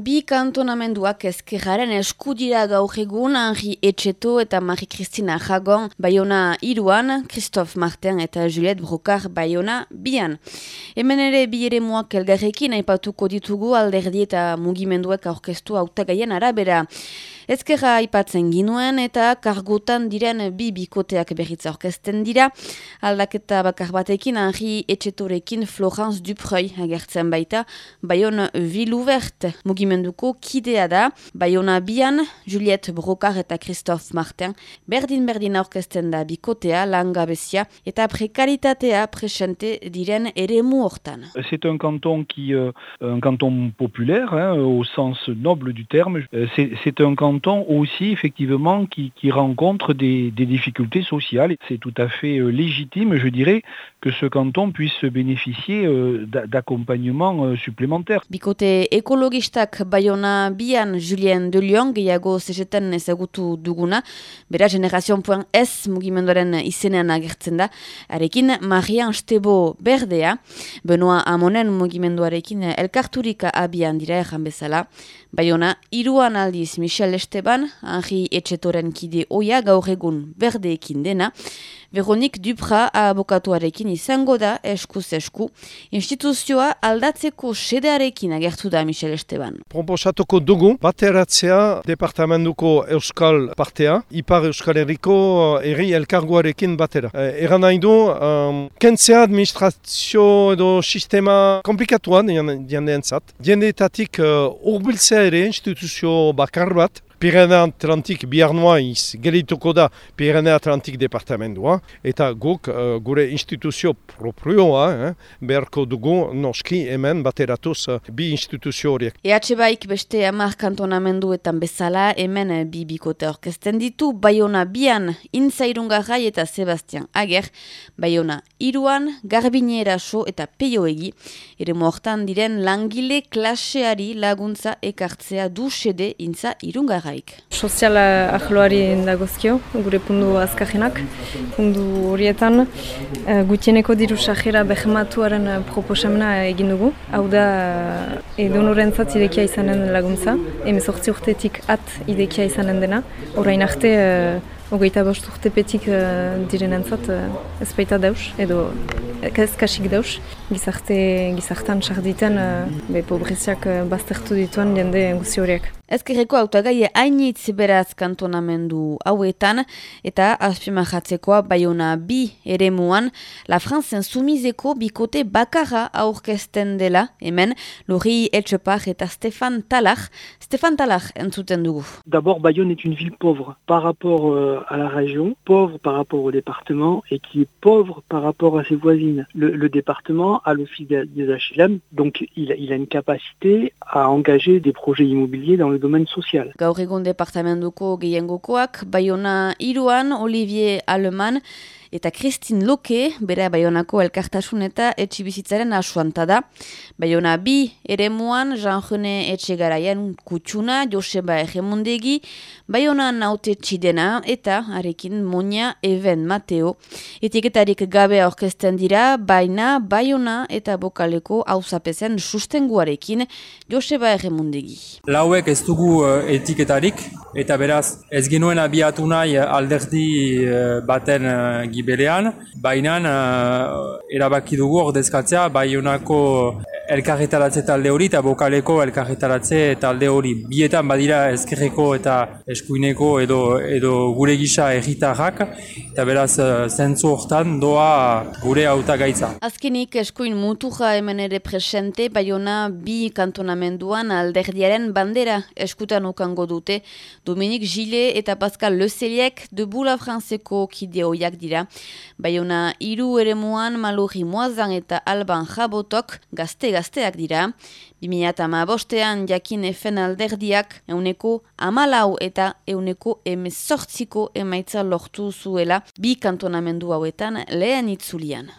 Bi kantonamenduak ezkerraren eskudira gaur egun Henri Etxeto eta Marie Christina Jagon Bayona iruan, Christophe Martin eta Juliette Brokar Bayona bian. Hemen ere bi ere muak elgarrekin aipatuko ditugu alderdi eta mugimenduak aurkeztu autagaien arabera. Ezkerra aipatzen ginuen eta kargutan diren bi bikoteak berritza orkesten dira. Aldaketa bakar batekin Henri Etxetorekin Florence Dupreuil agertzen baita. Bayon Vilouvert mugimenduko kidea da. Bayona Bian, Juliette Brokar eta Christophe Martin. Berdin-berdin orkesten da bikotea, langabezia eta prekaritatea presente diren ere hortan. C'est un canton qui, euh, un canton populaire, hein, au sens noble du terme. Euh, c'est un canton aussi effectivement qui, qui rencontre des, des, difficultés sociales. C'est tout à fait euh, légitime, je dirais, que ce canton puisse bénéficier euh, d'accompagnement euh, supplémentaire. Bikote ekologistak Bayona bian Julien de Lyon gehiago sezetan ezagutu duguna, bera generazioan.es mugimenduaren izenean agertzen da, arekin Marian Stebo berdea, Benoa Amonen mugimenduarekin elkarturika abian dira bezala, Bayona iruan aldiz Michel Esteban, Henri Etxetoren kide oia gaur egun berdeekin dena, Veronik Dupra abokatuarekin izango da eskuz esku. Instituzioa aldatzeko sedearekin agertu da Michel Esteban. Proposatuko dugu bateratzea departamentuko euskal partea, ipar euskal erriko erri elkarguarekin batera. Eh, eran nahi du, um, kentzea administrazio edo sistema komplikatuan jandeen zat. Jendeetatik uh, urbiltzea ere instituzio bakar bat, Pirene Atlantik bihar iz gerituko da Pirene Atlantik departamentua eta guk uh, gure instituzio proprioa eh, beharko dugu noski hemen bateratuz uh, bi instituzio horiek. EH Baik beste amar kantonamenduetan bezala hemen uh, bi bikote orkesten ditu. Bayona bian Intzairunga Gai eta Sebastian Ager. Bayona iruan Garbiniera So eta Peio Egi ere mortan diren langile klaseari laguntza ekartzea du sede Intza Irunga gaik. Soziala ahloari dagozkio, gure pundu azkajenak. Pundu horietan, uh, gutieneko diru sajera behematuaren uh, proposamena egin dugu. Hau da, uh, edo noren irekia izanen laguntza. Hemen sortzi urtetik at idekia izanen dena. Horain arte, uh, Ogeita bost urtepetik uh, diren entzat, uh, ez baita daus, edo ez kasik daus. Gizarte, gizartan sarditen, uh, be pobreziak uh, baztertu dituen jende guzi horiek. Ezkerreko autagai hainitz beraz kantonamendu hauetan eta azpimajatzekoa baiona bi ere muan La Franzen sumizeko bikote bakarra aurkezten dela hemen Lori Etxepar eta Stefan Talach. Stefan Talach entzuten dugu. D'abord, Bayonne est une ville pauvre par rapport euh, à la région, pauvre par rapport au département et qui est pauvre par rapport à ses voisines. Le, le département a l'office des HLM, donc il, il a une capacité à engager des projets immobiliers dans le domaine social. Gaur egun departamentuko gehiengokoak, Bayona iruan, Olivier Aleman, eta Christine Loke, bere Bayonako elkartasun eta etxibizitzaren asuanta da. Bayona bi, ere muan, Jean-Jene Etxegaraian kutsuna, Joseba Egemundegi, Bayona naute txidena eta arekin Monia Even Mateo. Etiketarik gabe orkesten dira, baina Bayona eta Bokaleko hauzapezen sustenguarekin Joseba Egemundegi. Lauek ez dugu uh, etiketarik, eta beraz ez genuen abiatu nahi alderdi uh, baten uh, giberean, baina erabaki dugu ordezkatzea baionako elkarretaratze talde hori eta bokaleko elkarretaratze talde hori. Bietan badira ezkerreko eta eskuineko edo, edo gure gisa erritarrak eta beraz uh, zentzu hortan doa gure auta gaitza. Azkenik eskuin mutuja hemen ere presente baiona bi kantonamenduan alderdiaren bandera eskutan ukango dute Dominik Gile eta Pascal Lezeliek de Bula Franceko kideoiak dira. Baiona iru ere muan malurri moazan eta alban jabotok gazte gazteak dira. 2008 bostean jakin efen alderdiak euneko amalau eta euneko emezortziko emaitza lortu zuela bi kantonamendu hauetan lehen itzulian.